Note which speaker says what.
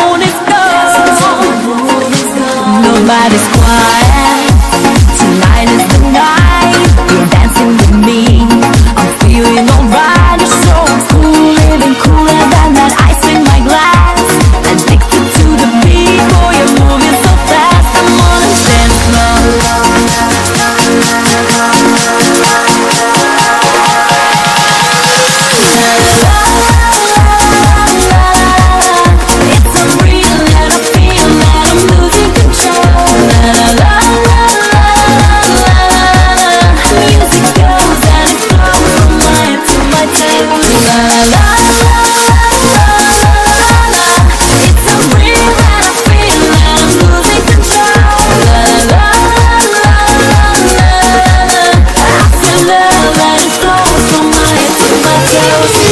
Speaker 1: moon is gone. Nobody's quiet. I'll